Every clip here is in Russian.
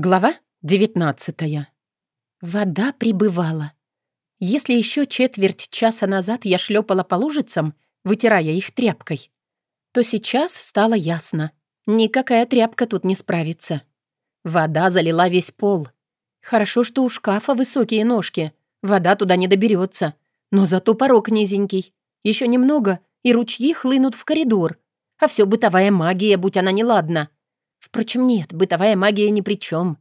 Глава 19 Вода прибывала. Если еще четверть часа назад я шлепала по лужицам, вытирая их тряпкой, то сейчас стало ясно. Никакая тряпка тут не справится. Вода залила весь пол. Хорошо, что у шкафа высокие ножки. Вода туда не доберется. Но зато порог низенький. Еще немного, и ручьи хлынут в коридор. А все бытовая магия, будь она неладна. Впрочем, нет, бытовая магия ни при чем.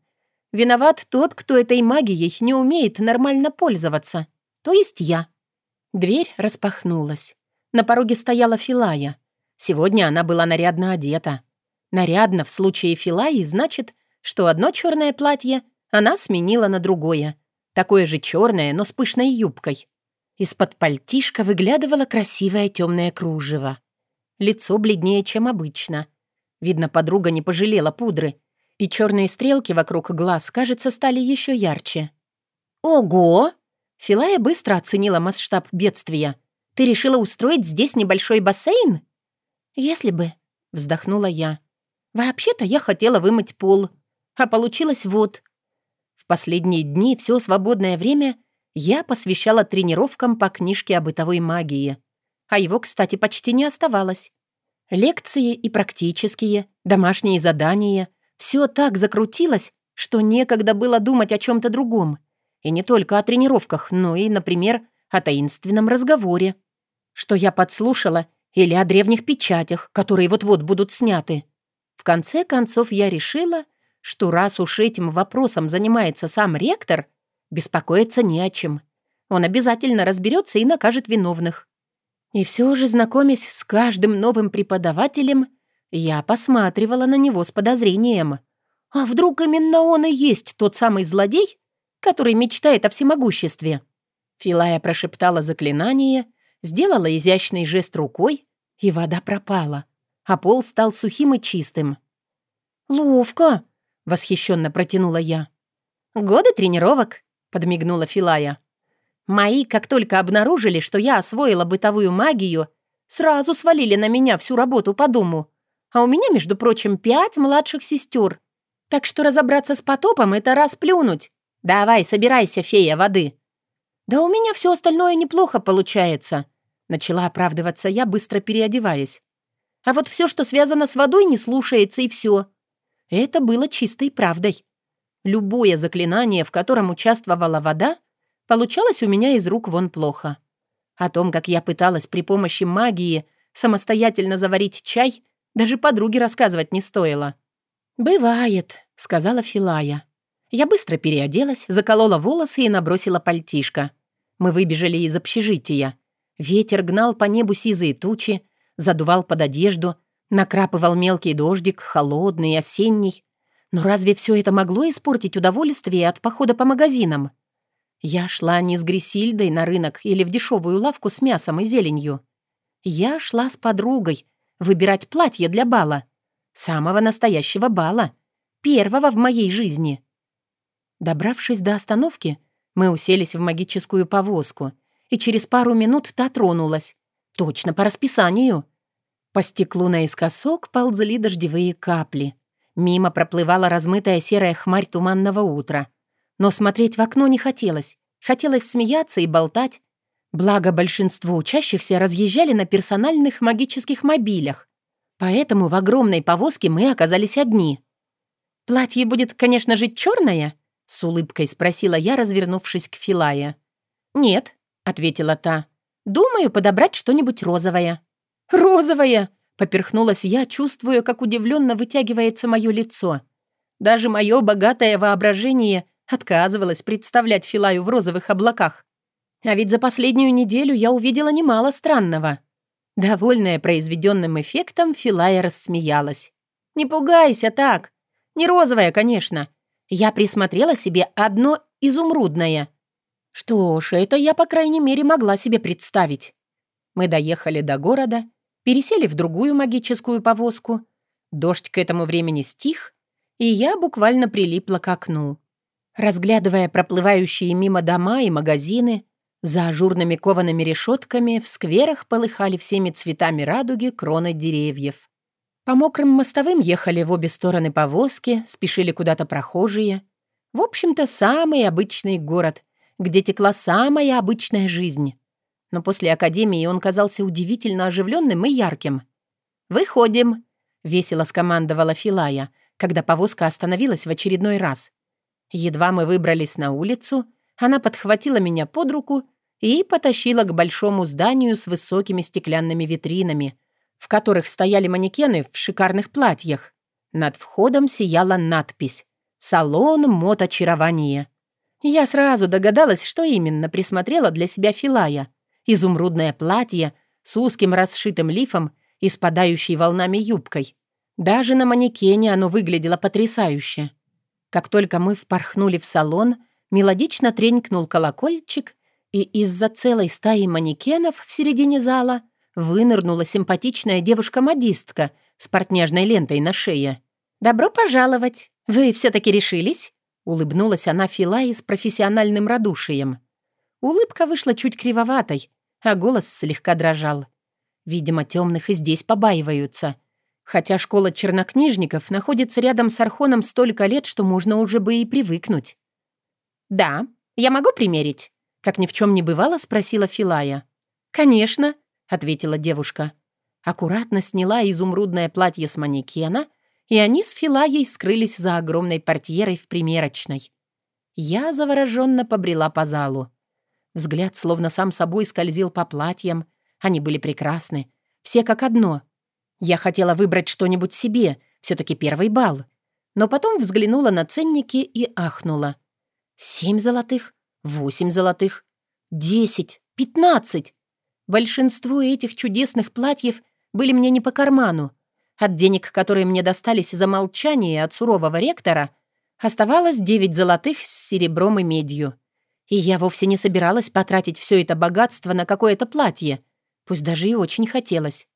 Виноват тот, кто этой магией не умеет нормально пользоваться. То есть я. Дверь распахнулась. На пороге стояла Филая. Сегодня она была нарядно одета. Нарядно в случае Филаи значит, что одно черное платье она сменила на другое. Такое же черное, но с пышной юбкой. Из-под пальтишка выглядывало красивое темное кружево. Лицо бледнее, чем обычно — Видно, подруга не пожалела пудры, и черные стрелки вокруг глаз, кажется, стали еще ярче. «Ого!» Филая быстро оценила масштаб бедствия. «Ты решила устроить здесь небольшой бассейн?» «Если бы», — вздохнула я. «Вообще-то я хотела вымыть пол, а получилось вот». В последние дни все свободное время я посвящала тренировкам по книжке о бытовой магии. А его, кстати, почти не оставалось. Лекции и практические, домашние задания — все так закрутилось, что некогда было думать о чем-то другом. И не только о тренировках, но и, например, о таинственном разговоре. Что я подслушала или о древних печатях, которые вот-вот будут сняты. В конце концов, я решила, что раз уж этим вопросом занимается сам ректор, беспокоиться не о чем. Он обязательно разберется и накажет виновных. И все же, знакомясь с каждым новым преподавателем, я посматривала на него с подозрением. А вдруг именно он и есть тот самый злодей, который мечтает о всемогуществе? Филая прошептала заклинание, сделала изящный жест рукой, и вода пропала, а пол стал сухим и чистым. «Ловко!» — восхищенно протянула я. «Годы тренировок», — подмигнула Филая. Мои, как только обнаружили, что я освоила бытовую магию, сразу свалили на меня всю работу по дому. А у меня, между прочим, пять младших сестер. Так что разобраться с потопом — это расплюнуть. Давай, собирайся, фея воды. Да у меня все остальное неплохо получается. Начала оправдываться я, быстро переодеваясь. А вот все, что связано с водой, не слушается, и все. Это было чистой правдой. Любое заклинание, в котором участвовала вода, Получалось у меня из рук вон плохо. О том, как я пыталась при помощи магии самостоятельно заварить чай, даже подруге рассказывать не стоило. «Бывает», — сказала Филая. Я быстро переоделась, заколола волосы и набросила пальтишко. Мы выбежали из общежития. Ветер гнал по небу сизые тучи, задувал под одежду, накрапывал мелкий дождик, холодный, осенний. Но разве все это могло испортить удовольствие от похода по магазинам? Я шла не с Грисильдой на рынок или в дешевую лавку с мясом и зеленью. Я шла с подругой выбирать платье для бала. Самого настоящего бала. Первого в моей жизни. Добравшись до остановки, мы уселись в магическую повозку, и через пару минут та тронулась. Точно по расписанию. По стеклу наискосок ползли дождевые капли. Мимо проплывала размытая серая хмарь туманного утра — но смотреть в окно не хотелось. Хотелось смеяться и болтать. Благо, большинство учащихся разъезжали на персональных магических мобилях. Поэтому в огромной повозке мы оказались одни. «Платье будет, конечно же, черное?» — с улыбкой спросила я, развернувшись к Филае. «Нет», — ответила та. «Думаю, подобрать что-нибудь розовое». «Розовое!» — поперхнулась я, чувствуя, как удивленно вытягивается мое лицо. Даже мое богатое воображение — Отказывалась представлять Филаю в розовых облаках. А ведь за последнюю неделю я увидела немало странного. Довольная произведенным эффектом, Филая рассмеялась. «Не пугайся так. Не розовая, конечно. Я присмотрела себе одно изумрудное. Что ж, это я, по крайней мере, могла себе представить. Мы доехали до города, пересели в другую магическую повозку. Дождь к этому времени стих, и я буквально прилипла к окну. Разглядывая проплывающие мимо дома и магазины, за ажурными коваными решетками в скверах полыхали всеми цветами радуги кроны деревьев. По мокрым мостовым ехали в обе стороны повозки, спешили куда-то прохожие. В общем-то, самый обычный город, где текла самая обычная жизнь. Но после академии он казался удивительно оживленным и ярким. «Выходим», — весело скомандовала Филая, когда повозка остановилась в очередной раз. Едва мы выбрались на улицу, она подхватила меня под руку и потащила к большому зданию с высокими стеклянными витринами — в которых стояли манекены в шикарных платьях. Над входом сияла надпись «Салон мод очарования». Я сразу догадалась, что именно присмотрела для себя Филая. Изумрудное платье с узким расшитым лифом и спадающей волнами юбкой. Даже на манекене оно выглядело потрясающе. Как только мы впорхнули в салон, мелодично тренькнул колокольчик, и из-за целой стаи манекенов в середине зала — вынырнула симпатичная девушка-модистка с портняжной лентой на шее. «Добро пожаловать! Вы все-таки решились?» Улыбнулась она Филае с профессиональным радушием. Улыбка вышла чуть кривоватой, а голос слегка дрожал. Видимо, темных и здесь побаиваются. Хотя школа чернокнижников находится рядом с Архоном столько лет, что можно уже бы и привыкнуть. «Да, я могу примерить?» Как ни в чем не бывало, спросила Филая. «Конечно», — ответила девушка. Аккуратно сняла изумрудное платье с манекена, и они с Филаей скрылись за огромной портьерой в примерочной. Я завороженно побрела по залу. Взгляд словно сам собой скользил по платьям. Они были прекрасны. Все как одно. Я хотела выбрать что-нибудь себе, все-таки первый бал. Но потом взглянула на ценники и ахнула. Семь золотых, восемь золотых, десять, пятнадцать. Большинство этих чудесных платьев были мне не по карману. От денег, которые мне достались за молчание от сурового ректора, оставалось девять золотых с серебром и медью. И я вовсе не собиралась потратить все это богатство на какое-то платье, пусть даже и очень хотелось.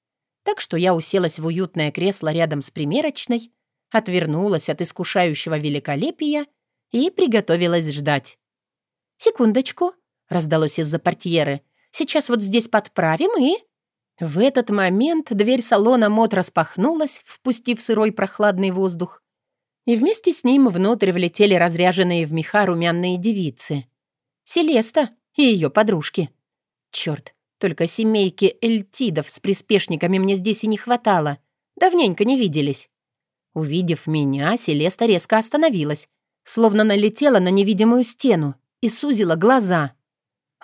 Так что я уселась в уютное кресло рядом с примерочной, отвернулась от искушающего великолепия и приготовилась ждать. «Секундочку», — раздалось из-за портьеры — Сейчас вот здесь подправим и...» В этот момент дверь салона мод распахнулась, впустив сырой прохладный воздух. И вместе с ним внутрь влетели разряженные в меха румяные девицы. Селеста и ее подружки. Черт, только семейки эльтидов с приспешниками мне здесь и не хватало. Давненько не виделись. Увидев меня, Селеста резко остановилась, словно налетела на невидимую стену и сузила глаза.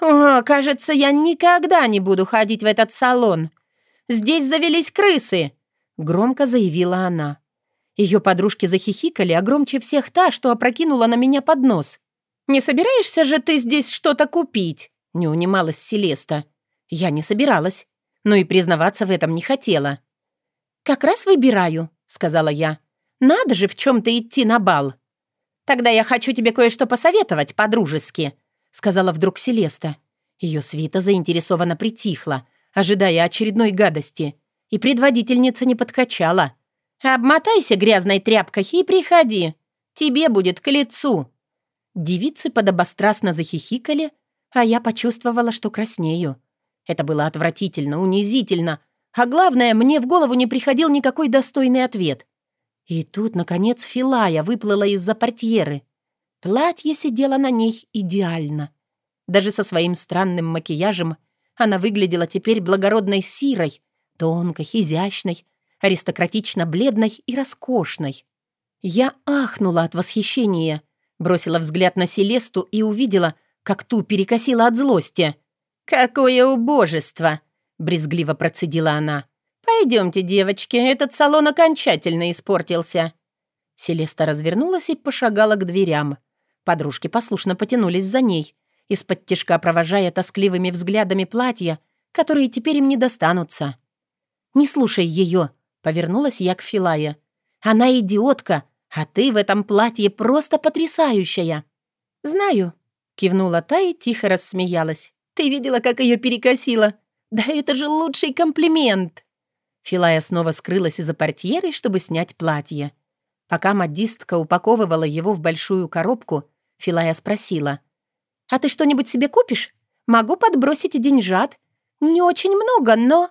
«О, кажется, я никогда не буду ходить в этот салон. Здесь завелись крысы!» — громко заявила она. Ее подружки захихикали, а громче всех та, что опрокинула на меня под нос. «Не собираешься же ты здесь что-то купить?» — не унималась Селеста. Я не собиралась, но и признаваться в этом не хотела. «Как раз выбираю», — сказала я. «Надо же в чем-то идти на бал». «Тогда я хочу тебе кое-что посоветовать по-дружески», сказала вдруг Селеста. Ее свита заинтересованно притихла, ожидая очередной гадости, и предводительница не подкачала. «Обмотайся грязной тряпкой и приходи. Тебе будет к лицу». Девицы подобострастно захихикали, а я почувствовала, что краснею. Это было отвратительно, унизительно, а главное, мне в голову не приходил никакой достойный ответ. И тут, наконец, Филая выплыла из-за портьеры. Платье сидело на ней идеально. Даже со своим странным макияжем она выглядела теперь благородной сирой, тонкой, изящной, аристократично бледной и роскошной. Я ахнула от восхищения, бросила взгляд на Селесту и увидела, как ту перекосила от злости. «Какое убожество!» — брезгливо процедила она. «Пойдемте, девочки, этот салон окончательно испортился». Селеста развернулась и пошагала к дверям. Подружки послушно потянулись за ней, из-под тишка провожая тоскливыми взглядами платья, которые теперь им не достанутся. «Не слушай ее», — повернулась я к Филае. «Она идиотка, а ты в этом платье просто потрясающая». «Знаю», — кивнула та и тихо рассмеялась. «Ты видела, как ее перекосило? Да это же лучший комплимент!» Филая снова скрылась из-за портьеры, чтобы снять платье. Пока модистка упаковывала его в большую коробку, Филая спросила. «А ты что-нибудь себе купишь? Могу подбросить деньжат. Не очень много, но...»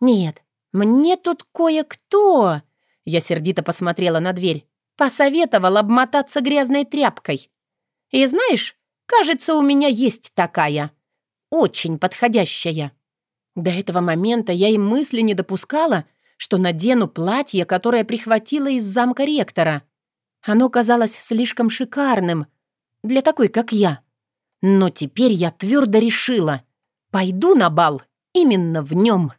«Нет, мне тут кое-кто...» Я сердито посмотрела на дверь. Посоветовал обмотаться грязной тряпкой. И знаешь, кажется, у меня есть такая. Очень подходящая. До этого момента я и мысли не допускала, что надену платье, которое прихватила из замка ректора. Оно казалось слишком шикарным для такой, как я. Но теперь я твердо решила. Пойду на бал именно в нем.